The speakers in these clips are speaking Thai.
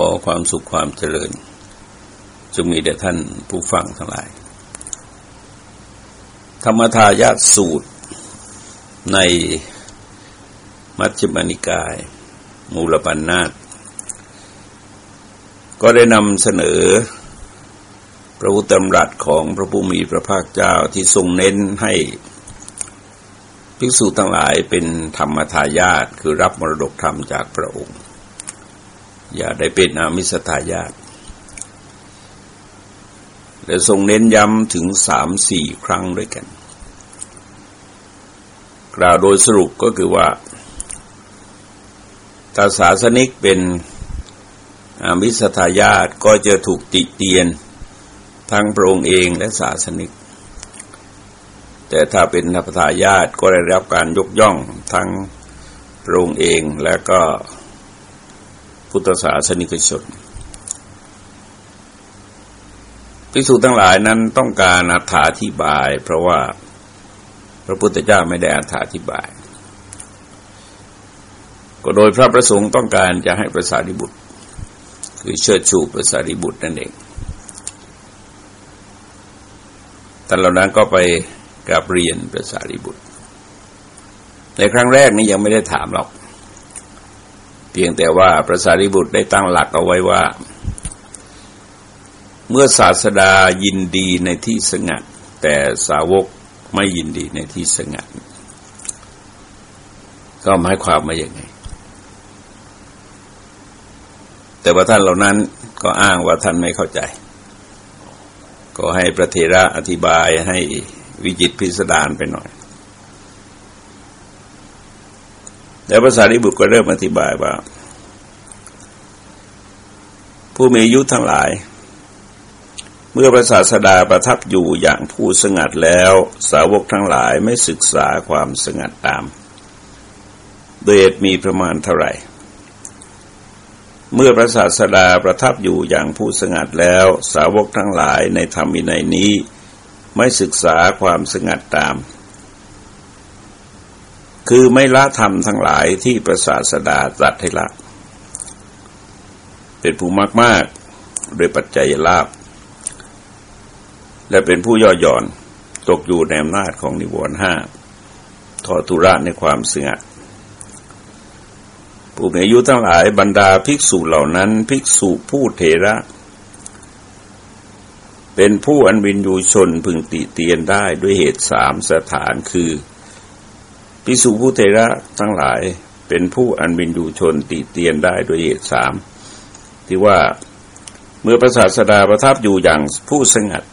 อความสุขความเจริญ จงมีแด่ท่านผู้ฟังทั้งหลาย ธรรมทายาสูตรในมัชฌิมานิกาย มูลปัญนาตก็ได้นำเสนอพระพุทธธรรมรัตของพระผู้มีพระภาคเจ้าที่ทรงเน้นให้ภิกษุทั้งหลายเป็นธรรมทายาทคือรับมรดกธรรมจากพระองค์ อย่าได้เป็นอามิสทายาทและทรงเน้นย้ำถึงสามสี่ครั้งด้วยกัน กล่าวโดยสรุปก็คือว่าถ้าศาสนิกเป็นอามิสทายาทก็จะถูกติเตียน ทั้งพระองค์เองและศาสนิก แต่ถ้าเป็นนักทายาทก็ได้รับการยกย่องทั้งพระองค์เองและก็ พุทธศาสนิกชนภิกษุทั้งหลายนั้นต้องการอธิบาย เพราะว่าพระพุทธเจ้าไม่ได้อธิบาย ก็โดยพระประสงค์ต้องการจะให้ประสาริบุตร คือเชิดชูประสาริบุตรนั่นเองท่านเหล่านั้นก็ไปกราบเรียนประสาริบุตร ในครั้งแรกนี้ยังไม่ได้ถามหรอก เพียงแต่ว่าประสาริบุตรได้ตั้งหลักเอาไว้ว่า เมื่อศาสดายินดีในที่สงัด แต่สาวกไม่ยินดีในที่สงัด ก็หมายความมาอย่างไง แต่ว่าท่านเหล่านั้นก็อ้างว่าท่านไม่เข้าใจ ก็ให้พระเทระอธิบายให้วิจิตพิสดารไปหน่อย แต่ภาษาริบุตรก็เริ่มอธิบายว่า ผู้มีอายุทั้งหลาย เมื่อพระศาสดาประทับอยู่อย่างผู้สงัดแล้ว สาวกทั้งหลายไม่ศึกษาความสงัดตามโดยมีประมาณเท่าไหร่ เมื่อพระศาสดาประทับอยู่อย่างผู้สงัดแล้ว สาวกทั้งหลายในธรรมินัยนี้ ไม่ศึกษาความสงัดตาม คือไม่ละธรรมทั้งหลายที่พระศาสดาตรัสให้ละเป็นผู้มากมากโดยปัจจัยลาภและเป็นผู้ย่อหย่อนตกอยู่ในอำนาจของนิวรณ์ห้าทอตุระในความเสงัดผู้มีอายุทั้งหลายบรรดาภิกษุเหล่านั้น ภิกษุผู้เทระ เป็นผู้อันวินยูชนพึงติเตียนได้ด้วยเหตุสามสถานคือ ภิกษุผู้เทระทั้งหลายเป็นผู้อันวินยูชนติเตียนได้โดยเหตุสามที่ว่าเมื่อพระศาสดาประทับอยู่อย่างผู้สงัด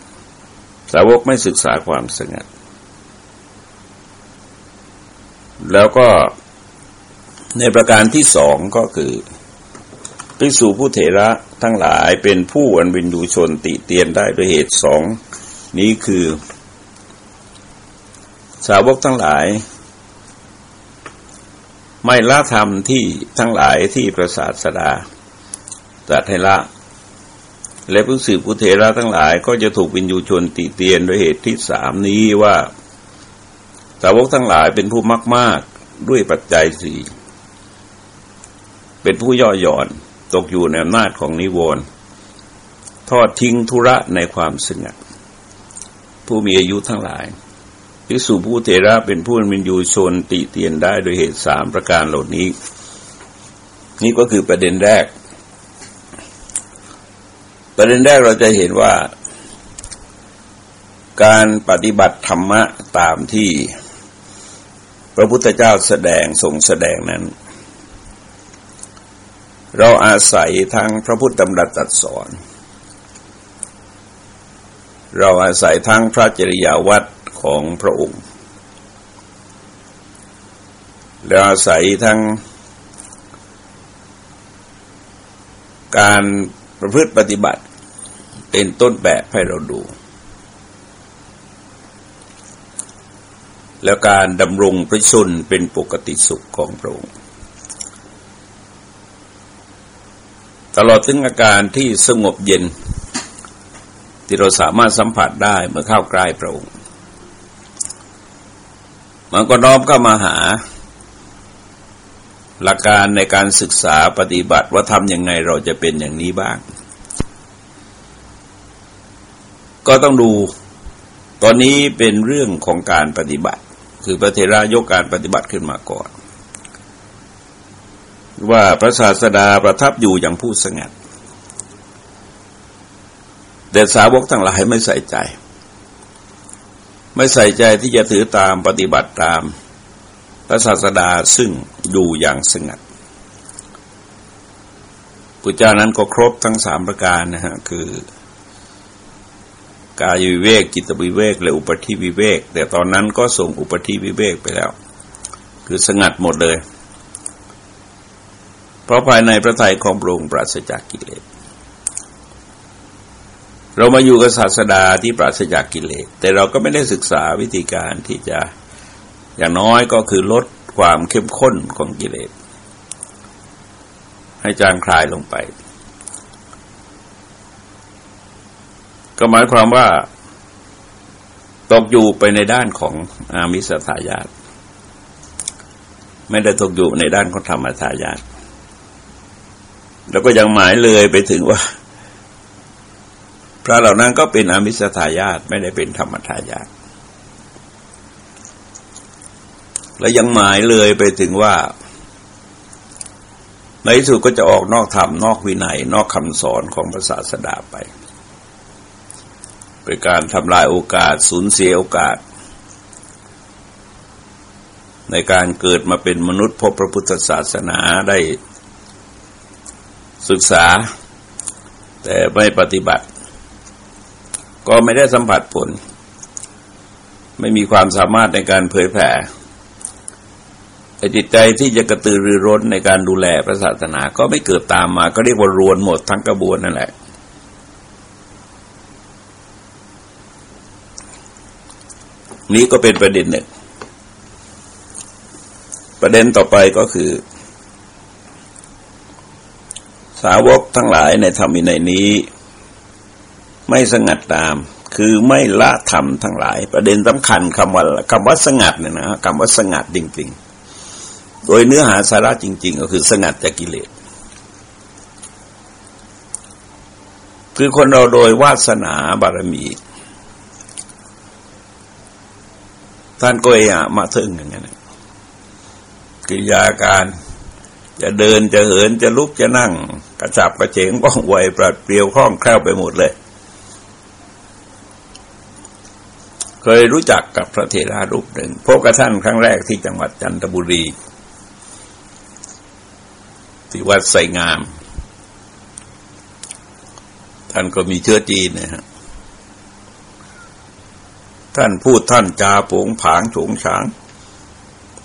สาวกไม่ศึกษาความสงัด แล้วก็ในประการที่สองก็คือภิกษุผู้เถระทั้งหลายเป็นผู้อันวินดูชนติเตียนได้ด้วยเหตุสองนี้คือ สาวกทั้งหลาย ไม่ละธรรมที่ทั้งหลายที่ประสาทสดาตรัสให้ละ และผู้สืบผู้เทระทั้งหลาย ก็จะถูกวินยูชนติเตียนด้วยเหตุที่สามนี้ว่าสาวกทั้งหลายเป็นผู้มากมากด้วยปัจจัยสี่เป็นผู้ย่อหย่อนตกอยู่ในอำนาจของนิวรณ์ทอดทิ้งธุระในความสงัดผู้มีอายุทั้งหลาย ภิกษุผู้เทระเป็นผู้มินยูชนติเตียนได้โดยเหตุสามประการเหล่านี้ นี่ก็คือประเด็นแรก ประเด็นแรกเราจะเห็นว่า การปฏิบัติธรรมะตามที่พระพุทธเจ้าแสดงทรงแสดงนั้น เราอาศัยทั้งพระพุทธธรรมรัตสอน เราอาศัยทั้งพระจริยาวัด ของพระองค์เราอาศัยทั้งการประพฤติปฏิบัติเป็นต้นแบบให้เราดู แล้วการดำรงประชนเป็นปกติสุขของพระองค์ตลอดถึงอาการที่สงบเย็น ที่เราสามารถสัมผัสได้เมื่อเข้าใกล้พระองค์ มันก็น้อมเข้ามาหา หลักการในการศึกษาปฏิบัติว่าทำยังไงเราจะเป็นอย่างนี้บ้าง ก็ต้องดู ตอนนี้เป็นเรื่องของการปฏิบัติ คือพระเทระยกการปฏิบัติขึ้นมาก่อน ว่าพระศาสดาประทับอยู่อย่างผู้สงัดแต่สาวกทั้งหลายไม่ใส่ใจ ไม่ใส่ใจที่จะถือตามปฏิบัติตามพระศาสดาซึ่งอยู่อย่างสงัดพุทธเจ้านั้นก็ครบทั้งสามประการนะฮะคือกายวิเวกจิตวิเวกและอุปธิวิเวก แต่ตอนนั้นก็ส่งอุปธิวิเวกไปแล้ว คือสงัดหมดเลย เพราะภายในพระทัยของพระองค์ปราศจากกิเลส เรามาอยู่กับศาสดาที่ปราศจากกิเลส แต่เราก็ไม่ได้ศึกษาวิธีการที่จะอย่างน้อยก็คือลดความเข้มข้นของกิเลส ให้จางคลายลงไป ก็หมายความว่า ตกอยู่ไปในด้านของอามิสทายาตไม่ได้ตกอยู่ในด้านของธรรมทายาตแล้วก็ยังหมายเลยไปถึงว่า พระเหล่านั้นก็เป็นอมิสทายาตไม่ได้เป็นธรรมทายาตและยังหมายเลยไปถึงว่า ในสุดก็จะออกนอกธรรมนอกวินัย นอกคำสอนของพระศาสดาไป เป็นการทำลายโอกาสสูญเสียโอกาส ในการเกิดมาเป็นมนุษย์พบพระพุทธศาสนาได้ศึกษา แต่ไม่ปฏิบัติ ก็ไม่ได้สัมผัสผล ไม่มีความสามารถในการเผยแผ่จิตใจที่จะกระตือรือร้นในการดูแลพระศาสนาก็ไม่เกิดตามมา ก็เรียกว่ารวนหมดทั้งกระบวนนั่นแหละ นี้ก็เป็นประเด็นหนึ่ง ประเด็นต่อไปก็คือ สาวกทั้งหลายในธรรมินัยนี้ ไม่สงัดตาม คือไม่ละธรรมทั้งหลาย ประเด็นสำคัญคำว่าคำว่าสงัดเนี่ยนะคำว่าสงัดจริง ๆ โดยเนื้อหาสาระจริง ๆ ก็คือสงัดจากกิเลสคือคนเราโดยวาสนาบารมี ท่านก็เอะมาถึงอย่างนั้นกิริยาการจะเดินจะเหินจะลุกจะนั่ง กระจับกระเฉงว่องไวปราดเปรียวคล่องแคล่วไปหมดเลย เคยรู้จักกับพระเทรารูปหนึ่งพบกับท่านครั้งแรกที่จังหวัดจันทบุรีที่วัดไสงาม ท่านก็มีเชื้อจีนนะฮะท่านพูดท่านจาผงผางฉงฉาง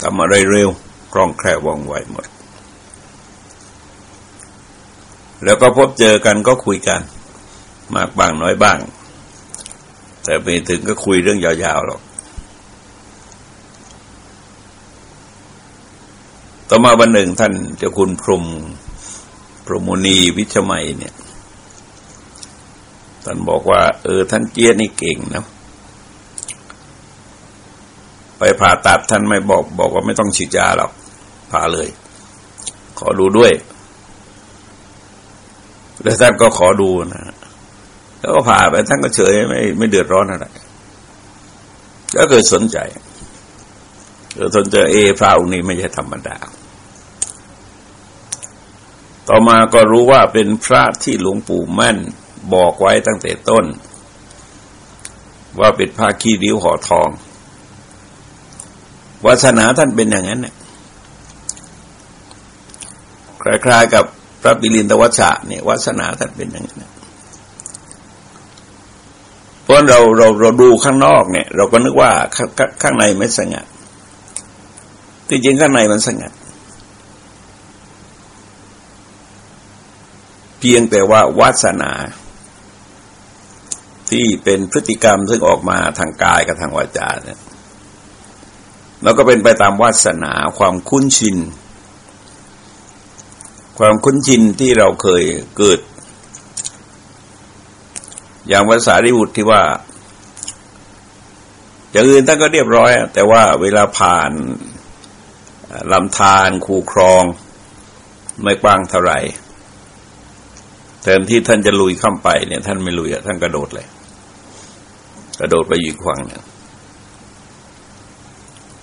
ทำอะไรเร็วคล่องแคล่วว่องไวหมด แล้วก็พบเจอกันก็คุยกัน มากบ้างน้อยบ้าง แต่ไปถึงก็คุยเรื่องยาวๆหรอก ต่อมาวันหนึ่งท่านเจ้าคุณพรมพรมณีวิชมัยเนี่ย ท่านบอกว่า เออ ท่านเจี๊ยนี่เก่งนะไปผ่าตัดท่านไม่บอก บอกว่าไม่ต้องฉีดยาหรอกผ่าเลย ขอดูด้วย แล้วท่านก็ขอดูนะ แล้วก็ผ่าไปท่านก็เฉยไม่ไม่เดือดร้อนอะไรก็เกิดสนใจเกิดสนใจเอพระองค์นี้ไม่ใช่ธรรมดา ต่อมาก็รู้ว่าเป็นพระที่หลวงปู่มั่นบอกไว้ตั้งแต่ต้น ว่าเป็นพระขี้ริ้วห่อทองวาสนาท่านเป็นอย่างนั้นเนี่ยคล้ายๆกับพระปิรินทวัชชะเนี่ยวาสนาท่านเป็นอย่างนั้น เพราะเราเราเราดูข้างนอกเนี่ย เราก็นึกว่าข้างข้างในไม่สงัดที่จริงข้างในมันสงัด เพียงแต่ว่าวาสนา ที่เป็นพฤติกรรมซึ่งออกมาทางกายกับทางวาจาเนี่ยแล้วก็เป็นไปตามวาสนาความคุ้นชิน ความคุ้นชินที่เราเคยเกิด อย่างภาษาริบุตรที่ว่า อย่างอื่นท่านก็เรียบร้อย แต่ว่าเวลาผ่านลำธารคูคลอง ไม่กว้างเท่าไหร่แทนที่ท่านจะลุยเข้าไปเนี่ย ท่านไม่ลุยอะท่านกระโดดเลย กระโดดไปอยู่ขวางเนี่ย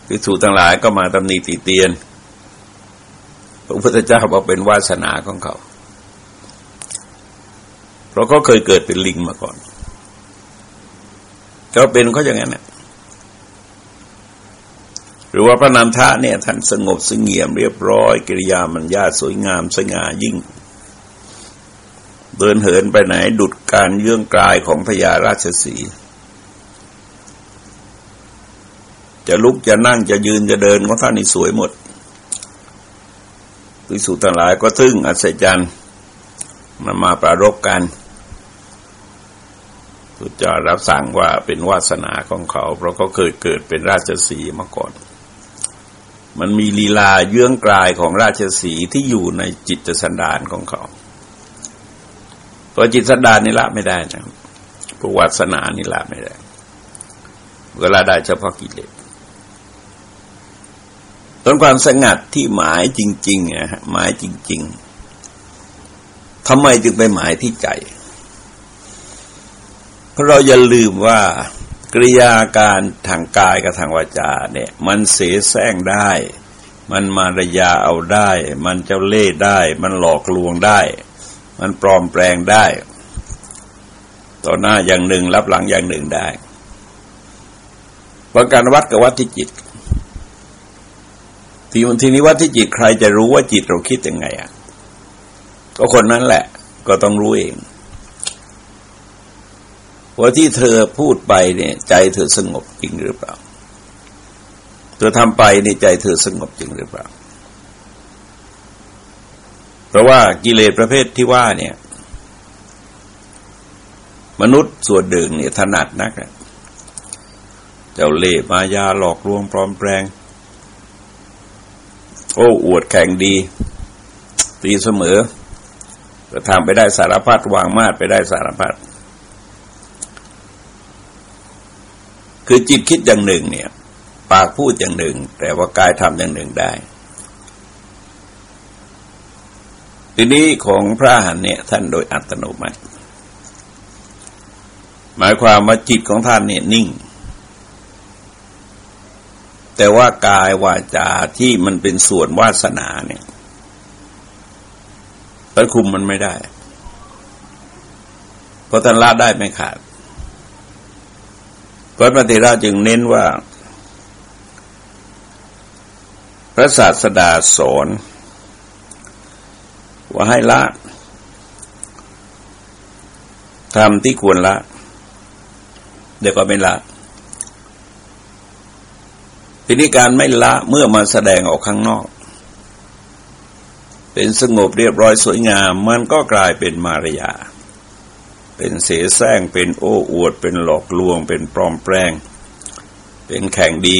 พิสูจทั้งหลายก็มาตำหนิตีเตียน พระพุทธเจ้าบอกเป็นวาสนาของเขา เพราะเขาเคยเกิดเป็นลิงมาก่อนเขาเป็นเขาอย่างนั้นเนี่ยหรือว่าพระนามทะเนี่ยท่านสงบสงเงียมเรียบร้อย กิริยามันญาสวยงามสง่ายิ่ง เดินเหินไปไหนดุดการเยื่องกลายของพญาราชสีจะลุกจะนั่งจะยืนจะเดินของท่านนี่สวยหมดวิสุทธ์ทั้งหลายก็ทึ่งอัศจรรย์มันมาประรบกัน พุทธเจ้ารับสั่งว่าเป็นวาสนาของเขา เพราะเขาเคยเกิดเป็นราชสีมาก่อน มันมีลีลาเยื่องกลายของราชสีที่อยู่ในจิตสันดานของเขาเพราะจิตสันดานนี่ละไม่ได้นะพวกวาสนานี่ละไม่ได้ เวลาได้เฉพาะกิเลสต้นความสงัดที่หมายจริงๆนะฮะหมายจริง ๆทำไมจึงไปหมายที่ใจ เพราะเราอย่าลืมว่ากริยาการทางกายกับทางวาจาเนี่ย มันเสแสร้งได้ มันมารยาเอาได้ มันเจ้าเล่ห์ได้ มันหลอกลวงได้ มันปลอมแปลงได้ ต่อหน้าอย่างหนึ่งรับหลังอย่างหนึ่งได้ประการวัดกับวัดที่จิตทีมันทีนี้ว่าที่จิตใครจะรู้ว่าจิตเราคิดยังไงอะ ก็คนนั้นแหละ ก็ต้องรู้เอง ว่าที่เธอพูดไปเนี่ยใจเธอสงบจริงหรือเปล่า เธอทำไปในใจเธอสงบจริงหรือเปล่า เพราะว่ากิเลสประเภทที่ว่าเนี่ย มนุษย์ส่วนหนึ่งเนี่ยถนัดนักเจ้าเล่มายาหลอกลวงปลอมแปลง โอ้อวดแข่งดี ตีเสมอก็ทำไปได้สารพัดวางมาดไปได้สารพัด คือจิตคิดอย่างหนึ่งเนี่ย ปากพูดอย่างหนึ่ง แต่ว่ากายทำอย่างหนึ่งได้ ทีนี้ของพระหันเนี่ย ท่านโดยอัตโนมัติ หมายความว่าจิตของท่านเนี่ยนิ่ง แต่ว่ากายวาจาที่มันเป็นส่วนวาสนาเนี่ยไปคุมมันไม่ได้ เพราะท่านละได้ไม่ขาด พระปฏิราจึงเน้นว่า พระศาสดาสอนว่าให้ละทำที่ควรละ เดี๋ยวก็ไม่ละ ทีนี้การไม่ละเมื่อมาแสดงออกข้างนอก เป็นสงบเรียบร้อยสวยงาม มันก็กลายเป็นมารยา เป็นเสแสร้งเป็นโอ้อวด เป็นหลอกลวง เป็นปลอมแปลง เป็นแข่งดี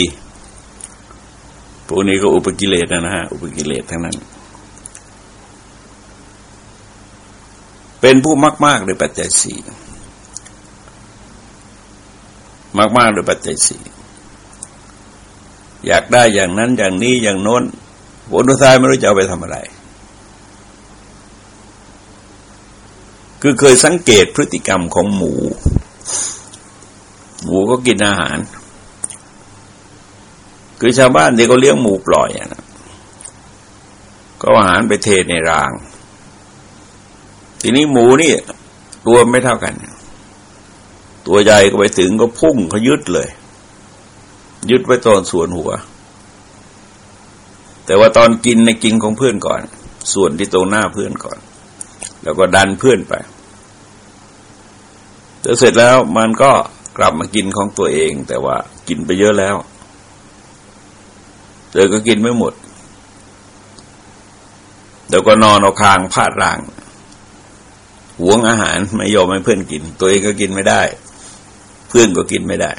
พวกนี้ก็อุปกิเลสนะฮะอุปกิเลสทั้งนั้น เป็นผู้มากมากโดยปัจจัยสี่มากมากโดยปัจจัยสี่อยากได้อย่างนั้นอย่างนี้อย่างโน้นผลท้ายไม่รู้จะเอาไปทำอะไร คือเคยสังเกตพฤติกรรมของหมู หมูก็กินอาหาร คือชาวบ้านที่เขาเลี้ยงหมูปล่อยอนะก็อาหารไปเทในราง ทีนี้หมูนี่ตัวไม่เท่ากัน ตัวใหญ่ก็ไปถึงก็พุ่งเขายึดเลย ยึดไว้ตอนส่วนหัว แต่ว่าตอนกินในกินของเพื่อนก่อน ส่วนที่ตรงหน้าเพื่อนก่อน แล้วก็ดันเพื่อนไปแต่เสร็จแล้วมันก็กลับมากินของตัวเอง แต่ว่ากินไปเยอะแล้วเธอก็กินไม่หมดเดี๋ยวก็นอนเอาคางพาดร่างหวงอาหารไม่ยอมให้เพื่อนกิน ตัวเองก็กินไม่ได้ เพื่อนก็กินไม่ได้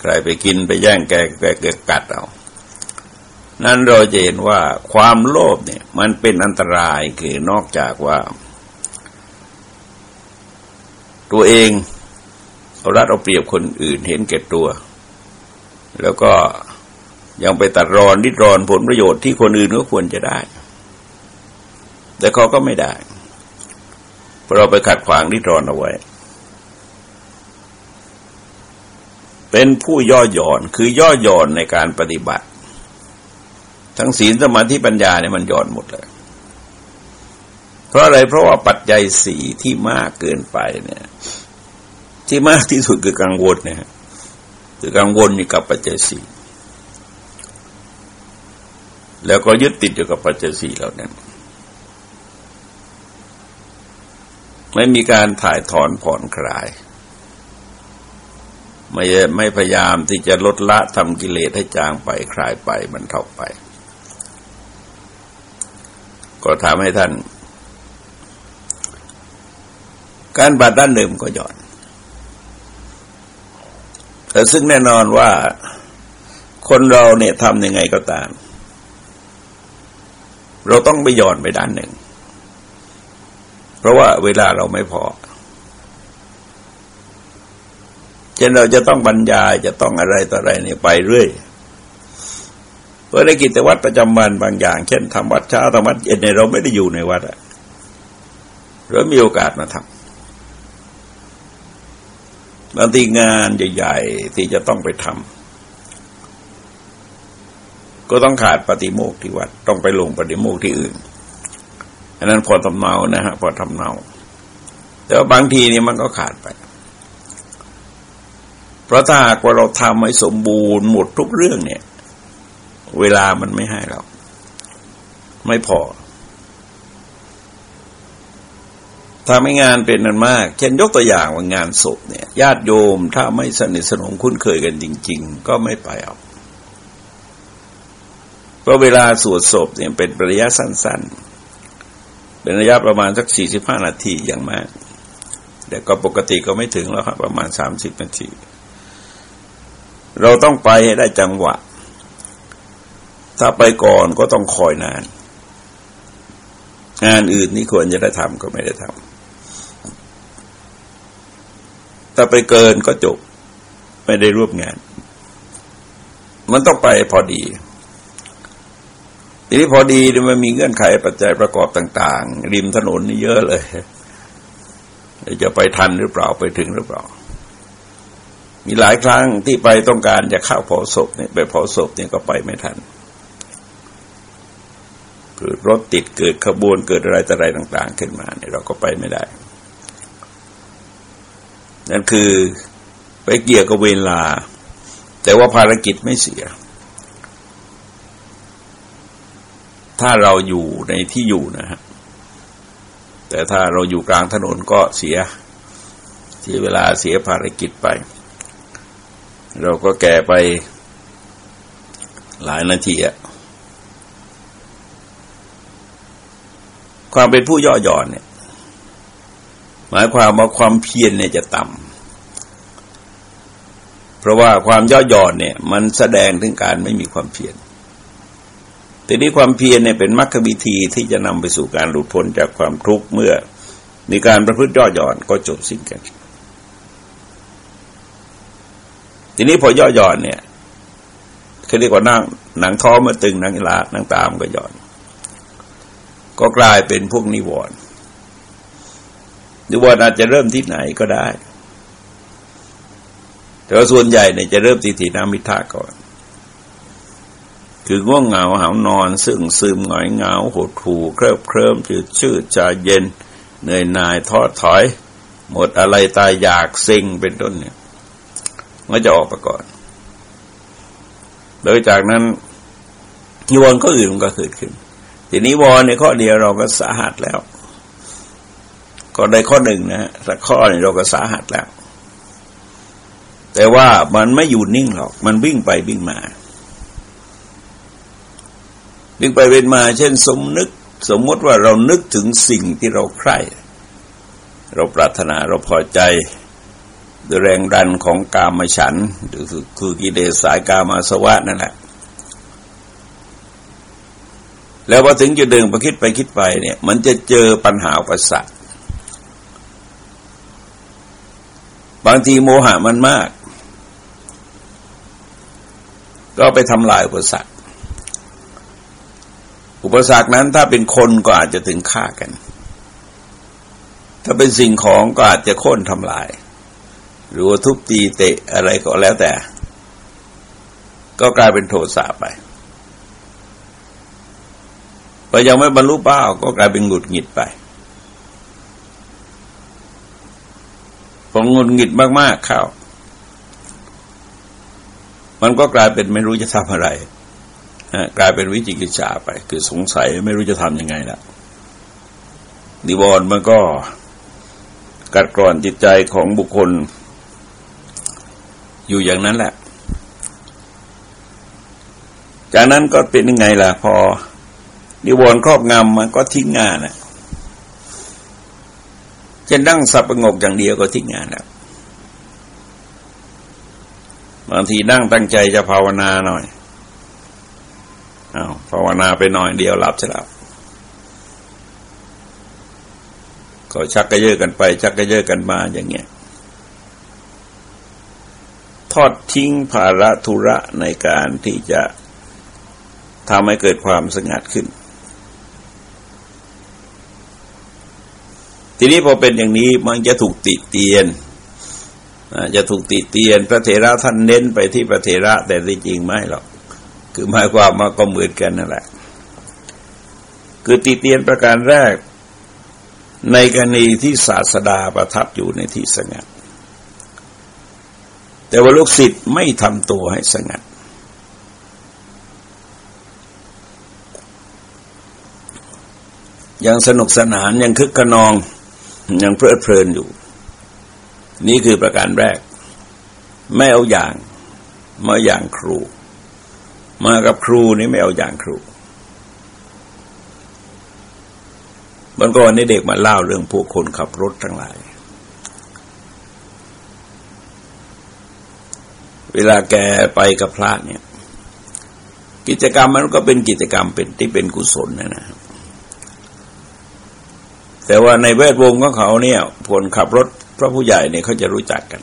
ใครไปกินไปแย่งแกแกเกิดกัดเอา นั้นเราจะเห็นว่าความโลภเนี่ยมันเป็นอันตรายคือนอกจากว่า ตัวเองเอารัดเอาเปรียบคนอื่นเห็นแก่ตัว แล้วก็ยังไปตัดรอนริดรอนผลประโยชน์ที่คนอื่นก็ควรจะได้ แต่เขาก็ไม่ได้เพราะเราไปขัดขวางริดรอนเอาไว้ เป็นผู้ย่อหย่อนคือย่อหย่อนในการปฏิบัติ ทั้งศีลสมาธิปัญญาเนี่ยมันหย่อนหมดเลย เพราะอะไรเพราะว่าปัจจัยสีที่มากเกินไปเนี่ย ที่มากที่สุดคือกังวลเนี่ยคือกังวลอยู่กับปัจจัยสีแล้วก็ยึดติดอยู่กับปัจจัยสีเหล่านั้นไม่มีการถ่ายถอนผ่อนคลาย ไม่ไม่พยายามที่จะลดละทำกิเลสให้จางไปคลายไปมันเท่าไป ก็ทำให้ท่าน การบาดด้านเดิมก็หย่อน แต่ซึ่งแน่นอนว่าคนเราเนี่ยทำยังไงก็ตาม เราต้องไปหย่อนไปด้านหนึ่ง เพราะว่าเวลาเราไม่พอเช่นเราจะต้องบรรยายจะต้องอะไรต่ออะไรเนี่ยไปเรื่อย เพื่อในกิจวัตรประจำวันบางอย่าง เช่นทำวัดเช้าทำวัดเย็นเนี่ยเราไม่ได้อยู่ในวัดอะเรามีโอกาสมาทำบางทีงานใหญ่ๆที่จะต้องไปทำก็ต้องขาดปฏิโมกที่วัด ต้องไปลงปฏิโมกที่อื่นอันนั้นพอทำเนานะฮะพอทำเนาแต่ว่าบางทีนี่มันก็ขาดไป เพราะถ้าหากว่าเราทำให้สมบูรณ์หมดทุกเรื่องเนี่ย เวลามันไม่ให้เราไม่พอทำให้งานเป็นนันมาก เช่นยกตัวอย่างว่างานศพเนี่ย ญาติโยมถ้าไม่สนิทสนมคุ้นเคยกันจริง ๆ ก็ไม่ไปเอาเพราะเวลาสวดศพเนี่ยเป็นระยะสั้น ๆ เป็นระยะประมาณสักสี่สิบห้านาทีอย่างมาก แต่ก็ปกติก็ไม่ถึงแล้วครับประมาณสามสิบนาที เราต้องไปให้ได้จังหวะ ถ้าไปก่อนก็ต้องคอยนาน งานอื่นนี่ควรจะได้ทำก็ไม่ได้ทำถ้าไปเกินก็จบ ไม่ได้ร่วมงาน มันต้องไปพอดีทีนี้พอดีมันมีเงื่อนไขปัจจัยประกอบต่าง ๆ ริมถนนนี่เยอะเลยจะไปทันหรือเปล่าไปถึงหรือเปล่า มีหลายครั้งที่ไปต้องการจะเข้าเผาศพเนี่ยไปเผาศพเนี่ยก็ไปไม่ทัน เกิดรถติดเกิดขบวนเกิดอะไรต่ออะไรต่าง ๆ ขึ้นมาเนี่ยเราก็ไปไม่ได้ นั่นคือไปเกี่ยวกับเวลา แต่ว่าภารกิจไม่เสีย ถ้าเราอยู่ในที่อยู่นะฮะแต่ถ้าเราอยู่กลางถนนก็เสียเสียเวลาเสียภารกิจไป เราก็แก่ไปหลายนาทีอะ ความเป็นผู้ย่อหย่อนเนี่ย หมายความว่าความเพียรเนี่ยจะต่ำเพราะว่าความย่อหย่อนเนี่ย มันแสดงถึงการไม่มีความเพียรทีนี้ความเพียรเนี่ยเป็นมรรควิธีที่จะนำไปสู่การหลุดพ้นจากความทุกข์เมื่อมีการประพฤติย่อหย่อนก็จบสิ้นกัน ทีนี้พอย่อหย่อนเนี่ยเขาเรียกว่านั่งหนังท้อมาตึงหนังลาหนังตามก็หย่อน ก็กลายเป็นพวกนิวรณ์นิวรณ์อาจจะเริ่มที่ไหนก็ได้ แต่ว่าส่วนใหญ่เนี่ยจะเริ่มที่ทีนามิทาก่อน คือง่วงเหงาหานอน ซึ่งซึมหงอยเหงาหดหูเคลิบเคลิ้มจืดชืดจาเย็น เหนื่อยหน่ายท้อถอย หมดอะไรตายอยากซิงเป็นต้นเนี่ยมันจะออกไปก่อนโดยจากนั้นนิวรณ์ก็อื่นมันก็เกิดขึ้น ทีนี้วรในข้อเดียวเราก็สาหัสแล้ว ก็ได้ข้อหนึ่งนะฮะสักข้อนี่เราก็สาหัสแล้ว แต่ว่ามันไม่อยู่นิ่งหรอก มันวิ่งไปวิ่งมา วิ่งไปเป็นมา เช่น สมนึก สมมติว่าเรานึกถึงสิ่งที่เราใคร่ เราปรารถนาเราพอใจด้วยแรงดันของกามฉันคือคือกิเลสสายกามาสวะนั่นแหละ แล้วพอถึงจะเดินไปคิดไปคิดไปเนี่ย มันจะเจอปัญหาอุปสรรคบางทีโมหะมันมากก็ก็ไปทำลายอุปสรรค อุปสรรคนั้นถ้าเป็นคนก็อาจจะถึงฆ่ากัน ถ้าเป็นสิ่งของก็อาจจะโค่นทำลาย หรือว่าทุบตีเตะอะไรก็แล้วแต่ ก็กลายเป็นโทสะไป พอยังไม่บรรลุเป้าก็กลายเป็นหงุดหงิดไปพอหงุดหงิดมากๆเข้า มันก็กลายเป็นไม่รู้จะทำอะไรกลายเป็นวิจิกิจฉาไป คือสงสัยไม่รู้จะทำยังไงล้วนิวรณ์มันก็กัดกร่อนจิตใจของบุคคล อยู่อย่างนั้นแหละ จากนั้นก็เป็นยังไงล่ะ พอ นิวรณ์ครอบงำมันก็ทิ้งงานนะจะนั่งสับประงกอย่างเดียวก็ทิ้งงานแล้วบางทีนั่งตั้งใจจะภาวนาหน่อยอา้าวภาวนาไปหน่อยเดียวหลับจะหลับก็ชักกระเยอะกันไป ชักกระเยอะกันมาอย่างเงี้ยทอดทิ้งภาระธุระในการที่จะทำให้เกิดความสงัดขึ้น ทีนี้พอเป็นอย่างนี้มันจะถูกติเตียนจะถูกติเตียน พระเถระท่านเน้นไปที่พระเถระแต่ที่จริงไม่หรอก คือหมายความมาก็เหมือนกันนั่นแหละ คือติเตียนประการแรก ในกรณีที่ศาสดาประทับอยู่ในที่สงัด แต่ว่าลูกศิษย์ไม่ทำตัวให้สงัด ยังสนุกสนานยังคึกขนอง ยังเพลิดเพลินอยู่ นี่คือประการแรก ไม่เอาอย่างมาอย่างครู มากับครูนี่ไม่เอาอย่างครูมันก่อนนี่เด็กมาเล่าเรื่องพวกคนขับรถทั้งหลาย เวลาแกไปกับพระเนี่ย กิจกรรมมันก็เป็นกิจกรรมเป็นที่เป็นกุศลนะนะ แต่ว่าในแวดวงของเขาเนี่ยคนขับรถพระผู้ใหญ่เนี่ยเขาจะรู้จักกัน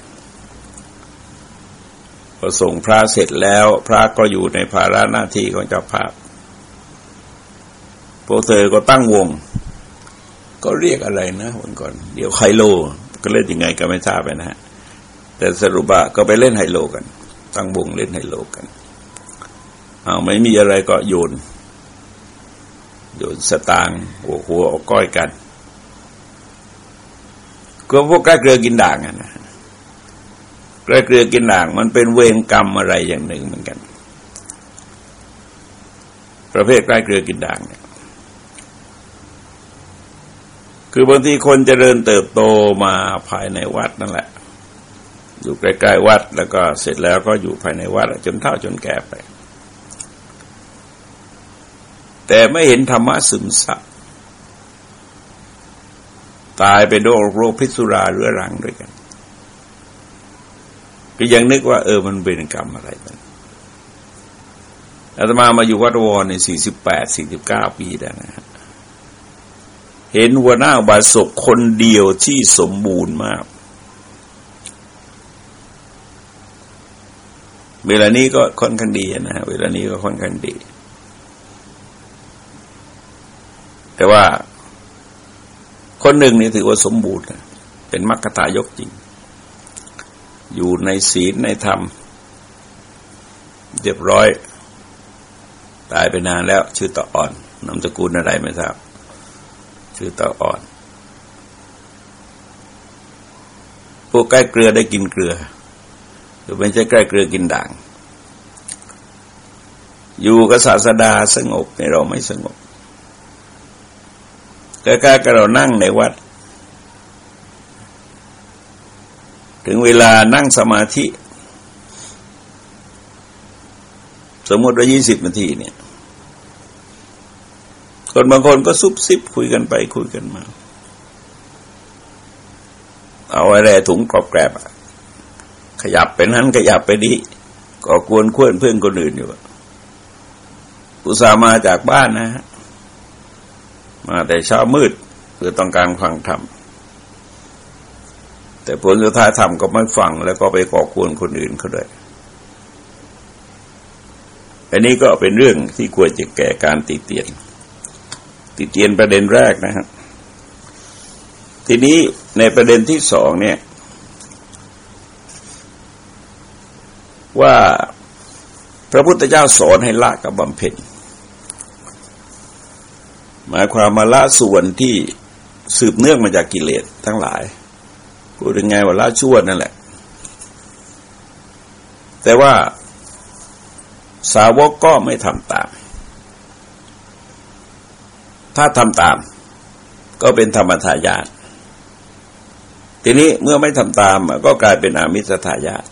พอส่งพระเสร็จแล้ว พระก็อยู่ในภาระหน้าที่ของเจ้าภาพพวกเธอก็ตั้งวง ก็เรียกอะไรนะวันก่อน เดี๋ยวไฮโล ก็เล่นยังไงก็ไม่ทราบไปนะฮะแต่สรุปว่าก็ไปเล่นไฮโลกัน ตั้งวงเล่นไฮโลกันเอาไม่มีอะไรก็โยนโยนสตางค์หัวหัวก้อยกัน ก็พวกใกล้เกลือกินด่างนะใกล้เกลือกินด่าง มันเป็นเวรกรรมอะไรอย่างหนึ่งเหมือนกัน ประเภทใกล้เกลือกินด่างเนี่ยคือบางทีคนจเจริญเติบโตมาภายในวัดนั่นแหละ อยู่ใกล้ๆวัดแล้วก็เสร็จแล้วก็อยู่ภายในวัดจนเท่าจนแก่ไป แต่ไม่เห็นธรรมะซึมซับ ตายเป็นโรคโรคพิษสุราเรื้อรังด้วยกันก็ยังนึกว่าเออมันเป็นกรรมอะไรกันอาตมามาอยู่วัดวรในสี่สิบแปดสี่สิบเก้าปีแล้วนะฮะเห็นหัวหน้าบาศกคนเดียวที่สมบูรณ์มาก เวลานี้ก็ค่อนข้างดีนะฮะเวลานี้ก็ค่อนข้างดี แต่ว่า คนหนึ่งนี่ถือว่าสมบูรณ์ เป็นมรรคตายกจริง อยู่ในศีลในธรรม เรียบร้อย ตายไปนานแล้ว ชื่อต่ออ่อนนามสกุลอะไรไม่ทราบ ชื่อต่ออ่อนพวกใกล้เกลือได้กินเกลือหรือไม่ใช่ใกล้เกลือกินด่าง อยู่กับศาสดาสงบในเราไม่สงบ ใกล้ๆกับเรานั่งในวัด ถึงเวลานั่งสมาธิ สมมติว่ายี่สิบนาทีเนี่ย คนบางคนก็ซุบซิบคุยกันไปคุยกันมา เอาอะไรถุงกรอบแกรบขยับไปนั้นขยับไปนี้ก็กวนควนเพื่อนคนอื่นอยู่อุตส่าห์มาจากบ้านนะฮะ มาแต่เช้ามืดเพื่อต้องการฟังธรรมแต่ผลสุดท้ายธรรมก็ไม่ฟังแล้วก็ไปก่อควรคนอื่นเขาด้วยอันนี้ก็เป็นเรื่องที่ควรจะแก่การติเตียน ติเตียนประเด็นแรกนะครับ ทีนี้ในประเด็นที่สองเนี่ย ว่าพระพุทธเจ้าสอนให้ละกับบำเพ็ญ หมายความมาละส่วนที่สืบเนื่องมาจากกิเลสทั้งหลายพูดยังไงว่าละชั่วนั่นแหละ แต่ว่าสาวกก็ไม่ทำตาม ถ้าทำตาม ก็เป็นธรรมทายาททีนี้เมื่อไม่ทำตามก็กลายเป็นอามิสทายาท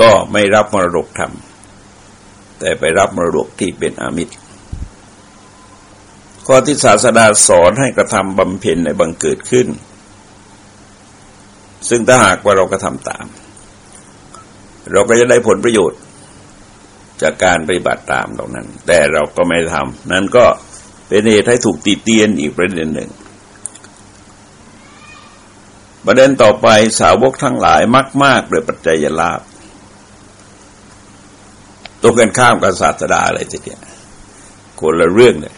ก็ไม่รับมรดกธรรม แต่ไปรับมรดกที่เป็นอามิตร ข้อที่ศาสดาสอนให้กระทำบำเพ็ญในบังเกิดขึ้น ซึ่งถ้าหากว่าเรากระทำตาม เราก็จะได้ผลประโยชน์ จากการปฏิบัติตามตรงนั้น แต่เราก็ไม่ทำนั้นก็เป็นเหตุให้ถูกตีเตียนอีกประเด็นหนึ่ง ประเด็นต่อไปสาวกทั้งหลายมากๆโดยปัจจัยลาภ ตรงกันข้ามกับศาสดาอะไรทีเดียวคนละเรื่องเลย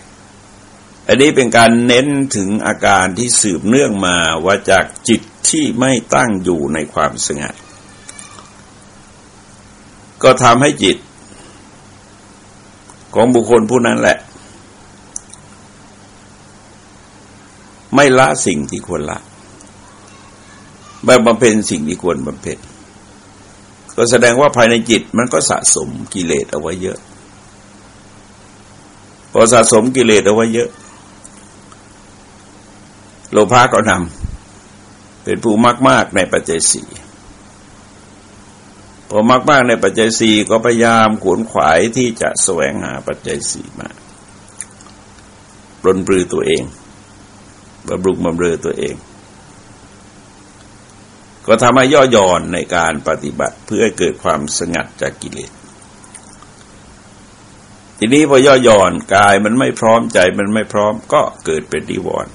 อันนี้เป็นการเน้นถึงอาการที่สืบเนื่องมาว่าจากจิตที่ไม่ตั้งอยู่ในความสงัด ก็ทำให้จิต ของบุคคลผู้นั้นแหละ ไม่ละสิ่งที่ควรละแบบบำเพ็ญสิ่งที่ควรบำเพ็ญ ก็แสดงว่าภายในจิตมันก็สะสมกิเลสเอาไว้เยอะ พอสะสมกิเลสเอาไว้เยอะ โลภะก็นำเป็นผู้มากมากในปัจจัยสี่พอมากมากในปัจจัยสี่ก็พยายามขวนขวายที่จะแสวงหาปัจจัยสี่มาปรนปลือตัวเองบำรุงบำเรอตัวเอง ก็ทำให้ย่อหย่อนในการปฏิบัติเพื่อเกิดความสงัดจากกิเลส ทีนี้พอย่อหย่อนกายมันไม่พร้อมใจมันไม่พร้อมก็เกิดเป็นนิวรณ์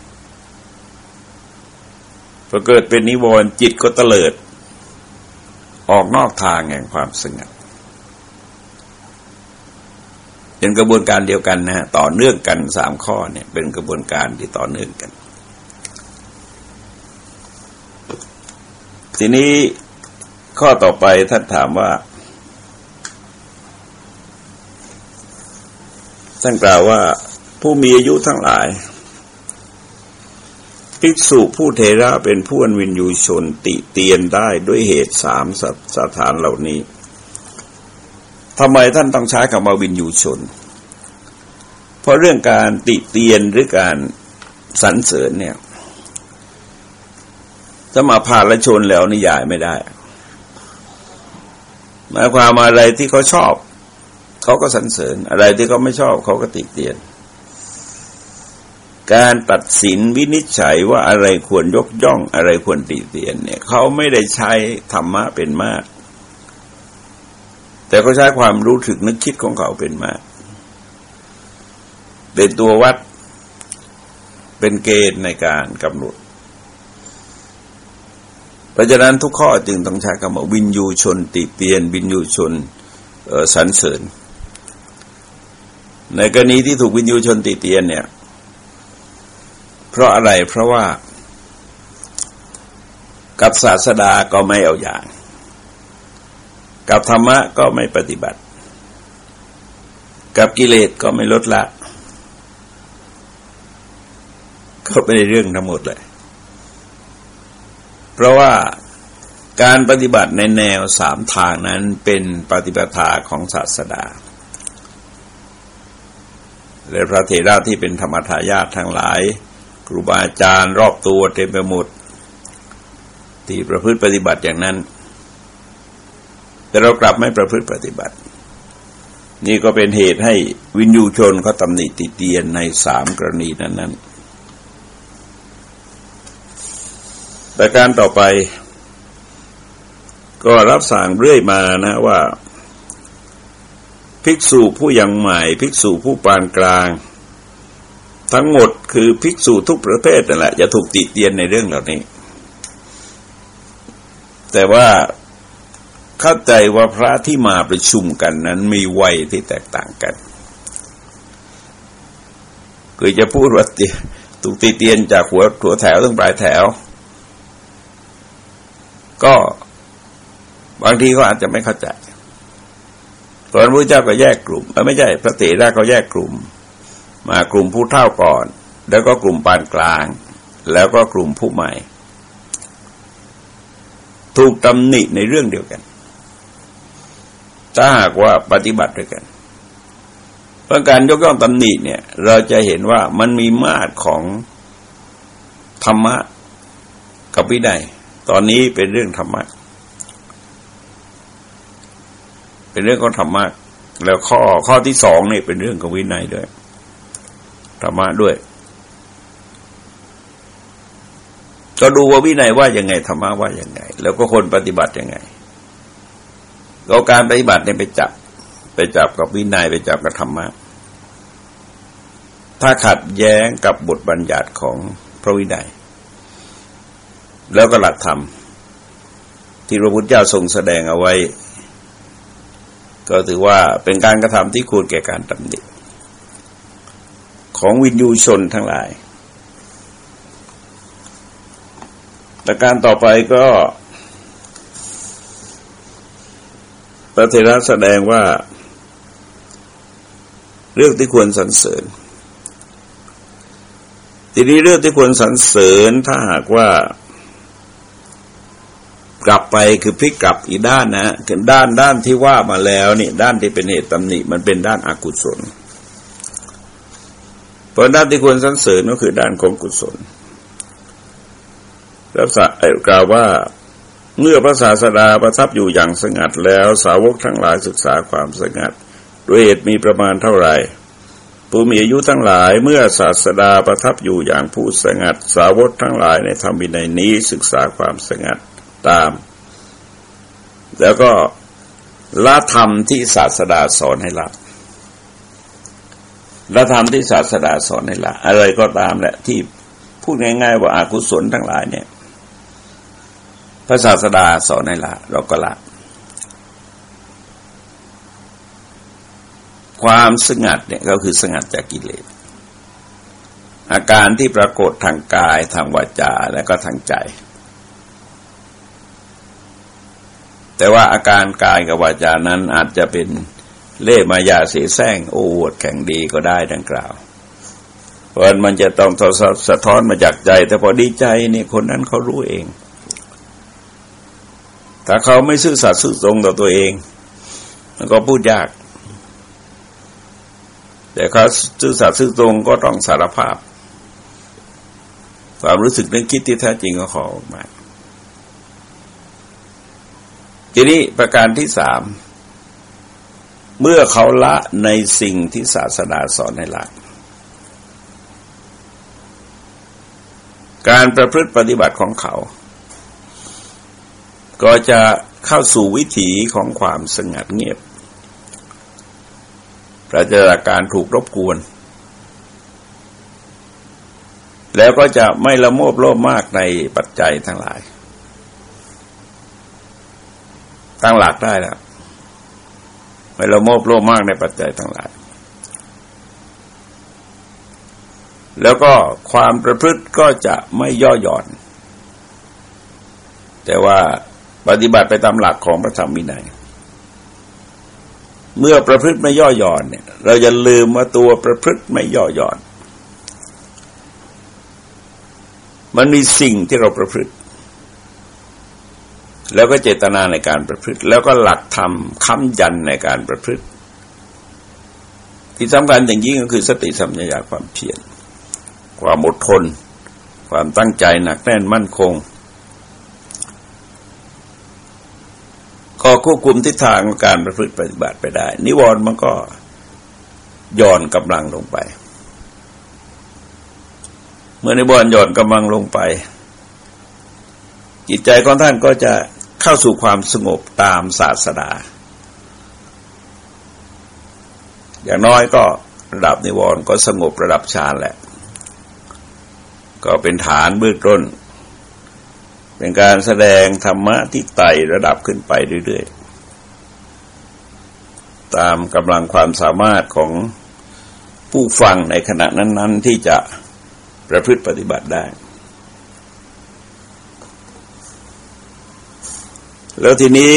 พอเกิดเป็นนิวรณ์จิตก็เตลิด ออกนอกทางแห่งความสงัดเป็นกระบวนการเดียวกันนะฮะต่อเนื่องกันสามข้อเนี่ย เป็นกระบวนการที่ต่อเนื่องกัน ทีนี้ข้อต่อไปท่านถามว่า ท่านกล่าวว่าผู้มีอายุทั้งหลายภิกษุผู้เทระเป็นผู้อนวินยูชนติเตียนได้ด้วยเหตุสามสสถานเหล่านี้ทำไมท่านต้องใช้คำว่าวินยูชน เพราะเรื่องการติเตียนหรือการสรรเสริญเนี่ย ถ้ามาผ่านละชนแล้วนิยายไม่ได้ หมายความอะไรที่เขาชอบ เขาก็สรรเสริญ อะไรที่เขาไม่ชอบ เขาก็ติเตียน การตัดสินวินิจฉัยว่าอะไรควรยกย่อง อะไรควรติเตียน เนี่ย เขาไม่ได้ใช้ธรรมะเป็นมาก แต่เขาใช้ความรู้ถึกนึกคิดของเขาเป็นมากเป็นตัววัดเป็นเกณฑ์ในการกำหนด ราะฉะนั้นทุกข้อจึงต้องใช้คำว่าวินยูชนติเตียน วินยูชนสรรเสริญ ในกรณีที่ถูกวินยูชนติเตียนเนี่ย เพราะอะไรเพราะว่า กับศาสดาก็ไม่เอาอย่าง กับธรรมะก็ไม่ปฏิบัติ กับกิเลสก็ไม่ลดละ ก็เป็นเรื่องทั้งหมดเลย เพราะว่าการปฏิบัติในแนวสามทางนั้นเป็นปฏิปทาของศาสดาและพระเถระที่เป็นธรรมทายาททั้งหลาย ครูบาอาจารย์รอบตัวเต็มไปหมดที่ประพฤติปฏิบัติอย่างนั้น แต่เรากลับไม่ประพฤติปฏิบัติ นี่ก็เป็นเหตุให้วินยูชนเขาตำหนิติเตียนในสามกรณีนั้นนั้ แต่การต่อไป ก็รับสั่งเรื่อยมานะว่า ภิกษุผู้ยังใหม่ ภิกษุผู้ปานกลาง ทั้งหมดคือภิกษุทุกประเภทนั่นแหละจะถูกติเตียนในเรื่องเหล่านี้ แต่ว่าเข้าใจว่าพระที่มาประชุมกันนั้นมีวัยที่แตกต่างกันคือจะพูดว่าตุกตีเตียนจากหัวหัวแถวถึงปลายแถว ก็บางทีก็อาจจะไม่เข้าใจตอนพระเจ้าก็แยกกลุ่มไม่ใช่พระเตระก็แยกกลุ่ม มากลุ่มผู้เท่าก่อน แล้วก็กลุ่มปานกลาง แล้วก็กลุ่มผู้ใหม่ ถูกตำหนิในเรื่องเดียวกันถ้าหากว่าปฏิบัติด้วยกันเพราะการยกย่องตำหนิเนี่ย เราจะเห็นว่ามันมีมาตรของธรรมะกับวินัย ตอนนี้เป็นเรื่องธรรมะ เป็นเรื่องของธรรมะ แล้วข้อข้อที่สองนี่เป็นเรื่องของวินัยด้วย ธรรมะด้วย ก็ดูว่าวินัยว่ายังไงธรรมะว่ายังไง แล้วก็คนปฏิบัติยังไงก็การปฏิบัติเนี่ยไปจับ ไปจับกับวินัยไปจับกับธรรมะ ถ้าขัดแย้งกับบทบัญญัติของพระวินัย แล้วก็หลักธรรม ที่พระพุทธเจ้าทรงแสดงเอาไว้ ก็ถือว่าเป็นการกระทำที่ควรแก่การตำหนิของวินยูชนทั้งหลาย แต่การต่อไปก็พระเทระแสดงว่า เรื่องที่ควรสรรเสริญ ทีนี้เรื่องที่ควรสรรเสริญถ้าหากว่า กลับไปคือพลิกกลับอีกด้านนะคือด้านด้านที่ว่ามาแล้วนี่ด้านที่เป็นเหตุตำหนิมันเป็นด้านอากุศลเพราะด้านที่ควรสรรเสริญก็คือด้านของกุศลรับสะกล่าวว่าเมื่อพระศาสดาประทับอยู่อย่างสงัดแล้วสาวกทั้งหลายศึกษาความสงัดด้วยเหตุมีประมาณเท่าไหร่ผู้มีอายุทั้งหลายเมื่อศาสดาประทับอยู่อย่างผู้สงัด สาวกทั้งหลายในธรรมวินัยนี้ศึกษาความสงัด ตาม แล้วก็ละธรรมที่ศาสดาสอนให้ละละธรรมที่ศาสดาสอนให้ละอะไรก็ตามแหละที่พูดง่ายๆว่าอากุศลทั้งหลายเนี่ยพระศาสดาสอนให้ละ เราก็ละ ความสงัดเนี่ยก็คือสงัดจากกิเลสอาการที่ปรากฏทางกายทางวาจาและก็ทางใจ แต่ว่าอาการกายกับวาจานั้นอาจจะเป็นเล่มายาเสียแซงโอ้วดแข่งดีก็ได้ดังกล่าว เพราะมันจะต้องสะท้อนมาจากใจ แต่พอดีใจนี่คนนั้นเขารู้เอง ถ้าเขาไม่ซื่อสัตย์ซื่อตรงต่อตัวเอง มันก็พูดยาก แต่เขาซื่อสัตย์ซื่อตรงก็ต้องสารภาพ ความรู้สึกนึกคิดที่แท้จริงก็ขอออกมา ทีนี้ประการที่สามเมื่อเขาละในสิ่งที่ศาสนาสอนให้ละการประพฤติปฏิบัติของเขา ก็จะเข้าสู่วิถีของความสงัดเงียบปราศจากการถูกรบกวน แล้วก็จะไม่ละโมบโลภมากในปัจจัยทั้งหลาย ตั้งหลักได้แล้วไม่ละโมบโลภมากในปัจจัยทั้งหลาย แล้วก็ความประพฤติก็จะไม่ย่อหย่อน แต่ว่าปฏิบัติไปตามหลักของพระธรรมวินัยเมื่อประพฤติไม่ย่อหย่อนเนี่ย เราจะลืมว่าตัวประพฤติไม่ย่อหย่อน มันมีสิ่งที่เราประพฤติ แล้วก็เจตนาในการประพฤติ แล้วก็หลักธรรมค้ำยันในการประพฤติ ที่สำคัญอย่างยิ่งก็คือสติสัมปชัญญะความเพียรความอดทน ความตั้งใจหนักแน่นมั่นคงก็ควบคุมทิศทางการประพฤติปฏิบัติไปได้ นิวรณ์มันก็ย่อนกำลังลงไป เมื่อนิวรณ์ย่อนกำลังลงไป จิตใจของท่านก็จะ เข้าสู่ความสงบตามศาสดา อย่างน้อยก็ระดับนิวรณ์ก็สงบระดับฌานแหละ ก็เป็นฐานเบื้องต้น เป็นการแสดงธรรมะที่ไต่ระดับขึ้นไปเรื่อยๆ ตามกำลังความสามารถของผู้ฟังในขณะนั้น ๆ ที่จะประพฤติปฏิบัติได้ แล้วทีนี้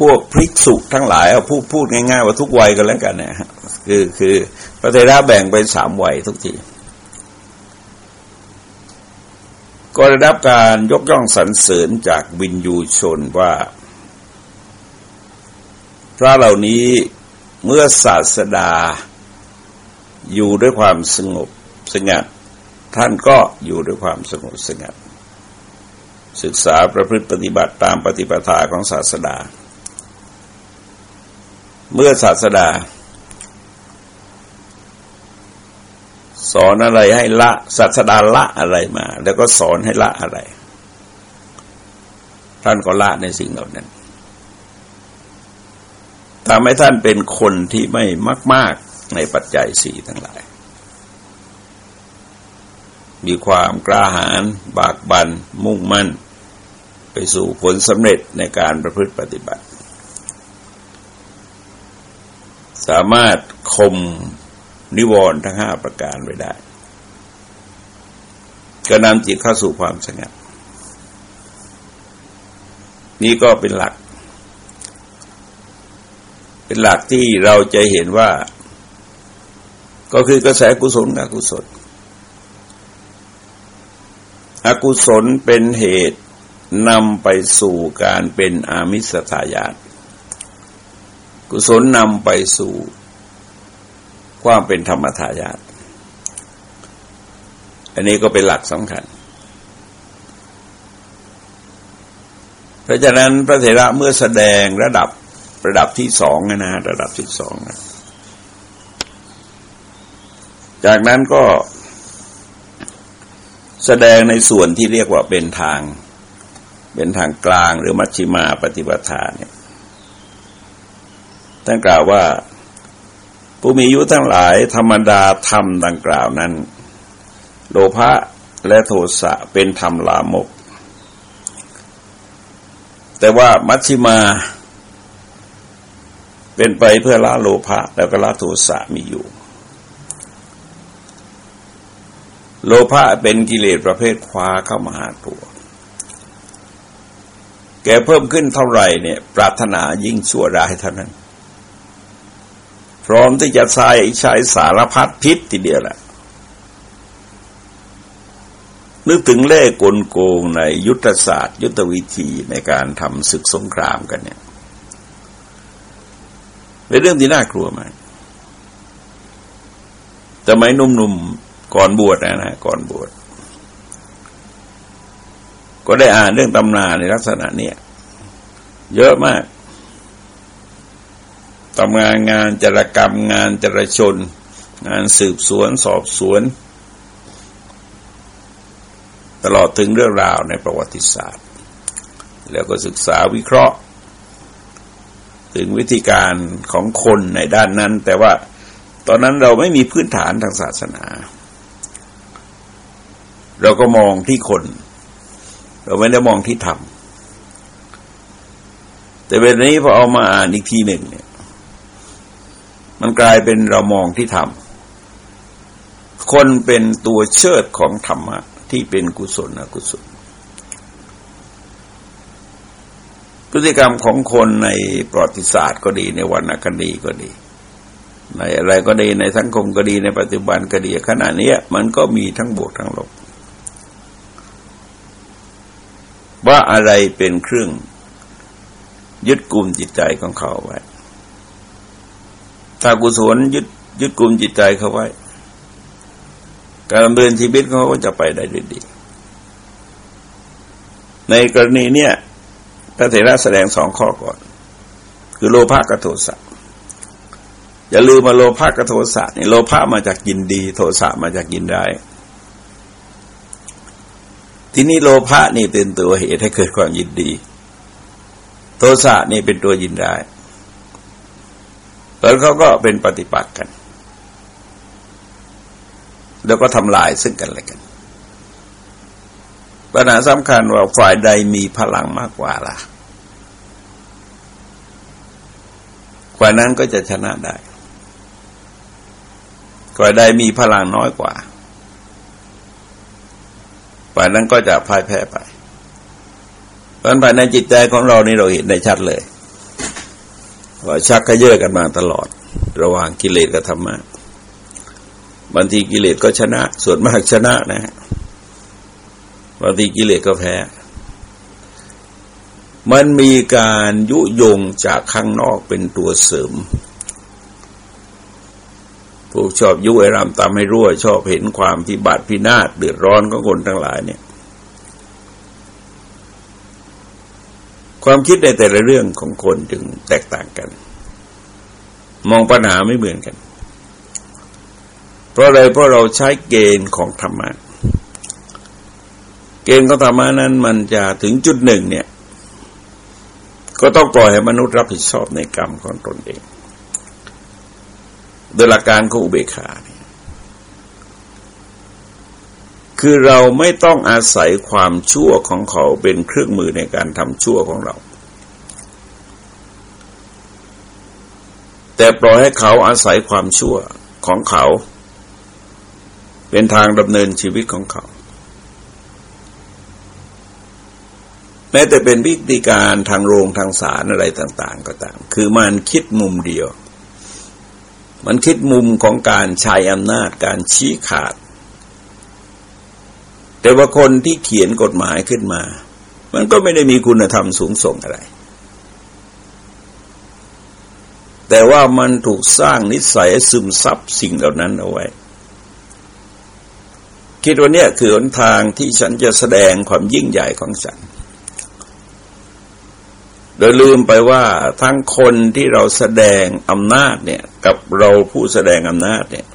พวกพริกสุทั้งหลายเอาพูดพูดง่ายๆว่าทุกวัยกันแล้วกันเนะคือคือพระเทระแบ่งเป็นสามวัยทุกทีก็ได้รับการยกย่องสรรเสริญจากวินยูชนว่า พระเหล่านี้เมื่อศาสดา อยู่ด้วยความสงบสงัด ท่านก็อยู่ด้วยความสงบสงัด ศึกษาประพฤติปฏิบัติตามปฏิปทาของศาสดา เมื่อศาสดา สอนอะไรให้ละศาสดาละอะไรมา แล้วก็สอนให้ละอะไร ท่านก็ละในสิ่งเหล่านั้นทำให้ท่านเป็นคนที่ไม่มาก ๆ ในปัจจัยสี่ทั้งหลาย มีความกล้าหาญบากบัน มุ่งมั่น ไปสู่ผลสำเร็จในการประพฤติปฏิบัติ สามารถคมนิวรณ์ทั้งห้าประการไว้ได้ ก็นำจิตเข้าสู่ความสงบนี่ก็เป็นหลัก เป็นหลักที่เราจะเห็นว่า ก็คือกระแสกุศลอกุศล อกุศลเป็นเหตุ นำไปสู่การเป็นอามิสทายาตกุศลนำไปสู่ความเป็นธรรมทายาทอันนี้ก็เป็นหลักสำคัญ เพราะฉะนั้นพระเถระเมื่อแสดงระดับระดับที่สองนะระดับที่สองนะจากนั้นก็แสดงในส่วนที่เรียกว่าเป็นทาง เป็นทางกลางหรือมัชชิมาปฏิปทาเนี่ยท่านกล่าวว่าผู้มีอายุทั้งหลายธรรมดาธรรมดังกล่าวนั้น โลภะและโทสะเป็นธรรมลามก แต่ว่ามัชชิมา เป็นไปเพื่อละโลภะแล้วก็ละโทสะมีอยู่ โลภะเป็นกิเลสประเภทคว้าเข้ามาหาตัว แกเพิ่มขึ้นเท่าไหร่เนี่ยปรารถนายิ่งชั่วร้ายเท่านั้น พร้อมที่จะใช้ใช้สารพัดพิษทีเดียวแหละนึกถึงเล่กลโกงในยุทธศาสตร์ ยุทธวิธีในการทำศึกสงครามกันเนี่ยเป็นเรื่องที่น่ากลัวมากแต่ไม่นุ่มๆก่อนบวชนะนะก่อนบวช ก็ได้อ่านเรื่องตำนาในลักษณะเนี้ยเยอะมากทำงานงานจรกรรมงานจรชน งานสืบสวนสอบสวน ตลอดถึงเรื่องราวในประวัติศาสตร์ แล้วก็ศึกษาวิเคราะห์ ถึงวิธีการของคนในด้านนั้น แต่ว่าตอนนั้นเราไม่มีพื้นฐานทางศาสนา เราก็มองที่คน เราไม่ได้มองที่ธรรมแต่เวลานี้พอเอามาอ่านอีกทีหนึ่งเนี่ย มันกลายเป็นเรามองที่ธรรมคนเป็นตัวเชิดของธรรมะ ที่เป็นกุศลอกุศลพฤติกรรมของคนในประวัติศาสตร์ก็ดีในวรรณคดีก็ดี ในอะไรก็ดีในสังคมก็ดีในปัจจุบันก็ดีขณะนี้มันก็มีทั้งบวกทั้งลบ ว่าอะไรเป็นเครื่องยึดกลุ่มจิตใจของเขาไว้ ถ้ากุศลยึดยึดกลุ่มจิตใจเขาไว้ การดำเนินชีวิตเขาก็จะไปได้ดีในกรณีเนี้ยพระเถระแสดงสองข้อก่อน คือโลภะกับโทสะอย่าลืมมาโลภะกับโทสะนี่โลภะมาจากยินดี โทสะมาจากยินได้ ที่นี่โลภะนี่เป็นตัวเหตุให้เกิดความยินดี โทสะนี่เป็นตัวยินได้แล้วเขาก็เป็นปฏิปักษ์กัน แล้วก็ทำลายซึ่งกันและกันปัญหาสำคัญว่าฝ่ายใดมีพลังมากกว่าล่ะฝ่ายนั้นก็จะชนะได้ฝ่ายใดมีพลังน้อยกว่า ฝ่ายนั้นก็จะพ่ายแพ้ไป เพราะภายในจิตใจของเรานี่เราเห็นได้ชัดเลย ว่าชักกระเยอะกันมาตลอด ระหว่างกิเลสกับธรรมะบางทีกิเลสก็ชนะ ส่วนมากชนะนะฮะบางทีกิเลสก็แพ้ มันมีการยุยงจากข้างนอกเป็นตัวเสริม พวกชอบยุไอรำตามให้รั่ว ชอบเห็นความพิบัติพินาศเดือดร้อนของคนทั้งหลายเนี่ย ความคิดในแต่ละเรื่องของคนจึงแตกต่างกัน มองปัญหาไม่เหมือนกัน เพราะอะไรเพราะเราใช้เกณฑ์ของธรรมะ เกณฑ์ของธรรมะนั้นมันจะถึงจุดหนึ่งเนี่ย ก็ต้องปล่อยให้มนุษย์รับผิดชอบในกรรมของตนเอง โดยหลักการของอุเบกขาเนี่ยคือเราไม่ต้องอาศัยความชั่วของเขาเป็นเครื่องมือในการทำชั่วของเรา แต่ปล่อยให้เขาอาศัยความชั่วของเขา เป็นทางดำเนินชีวิตของเขา แม้แต่เป็นวิธีการทางโรงทางสารอะไรต่าง ๆ ก็ตาม คือมันคิดมุมเดียว มันคิดมุมของการใช้อำนาจการชี้ขาด แต่ว่าคนที่เขียนกฎหมายขึ้นมา มันก็ไม่ได้มีคุณธรรมสูงส่งอะไร แต่ว่ามันถูกสร้างนิสัยซึมซับสิ่งเหล่านั้นเอาไว้ คิดว่าเนี่ยคือหนทางที่ฉันจะแสดงความยิ่งใหญ่ของฉัน โดยลืมไปว่าทั้งคนที่เราแสดงอำนาจเนี่ย กับเราผู้แสดงอำนาจเนี่ย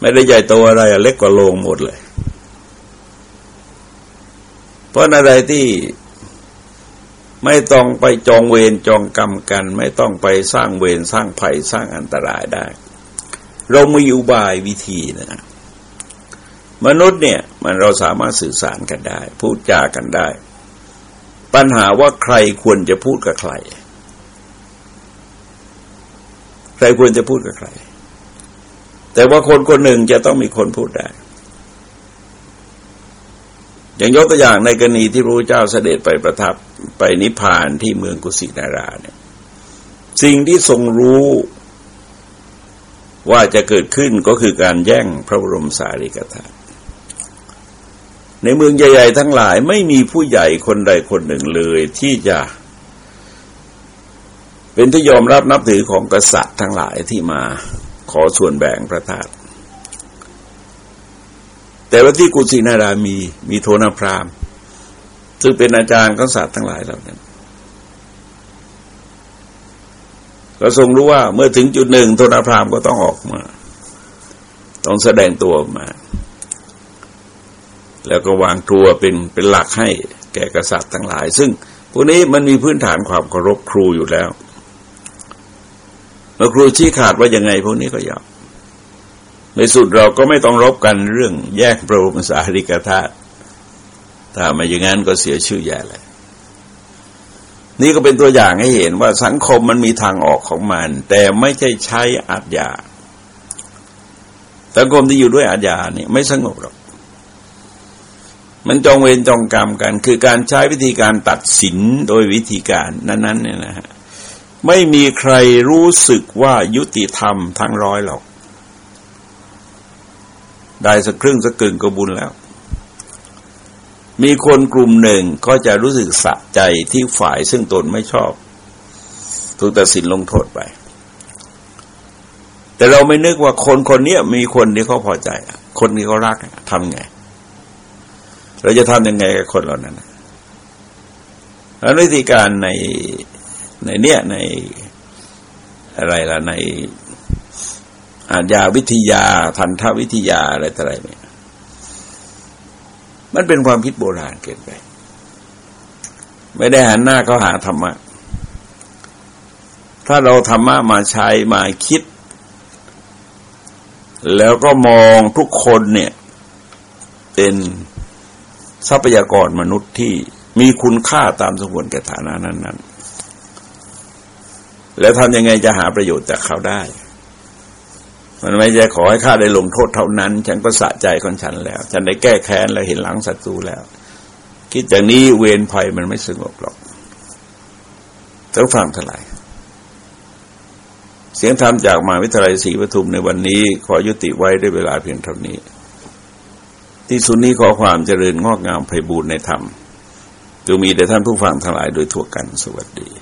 ไม่ได้ใหญ่โตอะไรเล็กกว่าโลงหมดเลย เพราะอะไรที่ไม่ต้องไปจองเวรจองกรรมกัน ไม่ต้องไปสร้างเวรสร้างภัยสร้างอันตรายได้ เรามีอุบายวิธีนะมนุษย์เนี่ย มันเราสามารถสื่อสารกันได้ พูดจากันได้ ปัญหาว่าใครควรจะพูดกับใคร ใครควรจะพูดกับใคร แต่ว่าคนคนหนึ่งจะต้องมีคนพูดได้ อย่างยกตัวอย่างในกรณีที่พระเจ้าเสด็จไปประทับไปนิพพานที่เมืองกุสินาราเนี่ย สิ่งที่ทรงรู้ว่าจะเกิดขึ้นก็คือการแย่งพระบรมสารีริกธาตุ ในเมืองใหญ่ ๆ ทั้งหลายไม่มีผู้ใหญ่คนใดคนหนึ่งเลยที่จะ เป็นที่ยอมรับนับถือของกษัตริย์ทั้งหลายที่มาขอส่วนแบ่งพระธาตุแต่ว่าที่กุสินารามีมีโทนพรามซึ่งเป็นอาจารย์ของสัตว์ทั้งหลายเหล่านั้นก็ทรงรู้ว่าเมื่อถึงจุดหนึ่งโทนพรามก็ต้องออกมา ต้องแสดงตัวมา แล้วก็วางตัวเป็นเป็นหลักให้แก่กษัตริย์ทั้งหลาย ซึ่งพวกนี้มันมีพื้นฐานความเคารพครูอยู่แล้วเมื่อครูชี้ขาดว่ายังไงพวกนี้ก็ยอมในสุดเราก็ไม่ต้องรบกันเรื่องแยกพระบรมสารีริกธาตุถ้ามาอย่างนั้นก็เสียชื่อแย่เลยนี่ก็เป็นตัวอย่างให้เห็นว่าสังคมมันมีทางออกของมัน แต่ไม่ใช่ใช้อาญาสังคมที่อยู่ด้วยอาญาเนี่ยไม่สงบหรอก มันจองเวรจองกรรมกัน คือการใช้วิธีการตัดสินโดยวิธีการนั้นๆเนี่ยนะฮะไม่มีใครรู้สึกว่ายุติธรรมทั้งร้อยหรอก ได้สักครึ่งสักกึ่งก็บุญแล้ว มีคนกลุ่มหนึ่งก็จะรู้สึกสะใจที่ฝ่ายซึ่งตนไม่ชอบ ถูกตัดสินลงโทษไป แต่เราไม่นึกว่าคนคนนี้มีคนที่เขาพอใจ คนที่เขารักทำไง เราจะทำยังไงกับคนเหล่านั้นแล้ววิธีการในในเนี้ยในอะไรล่ะในอาญาวิทยาทันทวิทยาอะไรต่ออะไรเนี่ยมันเป็นความคิดโบราณเกินไป ไม่ได้หันหน้าเขาหาธรรมะ ถ้าเราธรรมะมาใช้มาคิด แล้วก็มองทุกคนเนี่ย เป็น ทรัพยากรมนุษย์ที่มีคุณค่าตามสมควรแก่ฐานะนั้น ๆ แล้วทำยังไงจะหาประโยชน์จากเขาได้ มันไม่ใช่ขอให้ข้าได้ลงโทษเท่านั้น ฉันก็สะใจของฉันแล้ว ฉันได้แก้แค้นแล้วเห็นหลังศัตรูแล้ว คิดอย่างนี้เวรภัยมันไม่สงบหรอกต้องฟังเท่าไหร่เสียงธรรมจากมหาวิทยาลัยศรีปทุมในวันนี้ ขอยุติไว้ด้วยเวลาเพียงเท่านี้ ที่สุดนี้ขอความเจริญงอกงามไพบูรณ์ในธรรมจงมีแด่ท่านผู้ฟังทั้งหลายโดยทั่วกันสวัสดี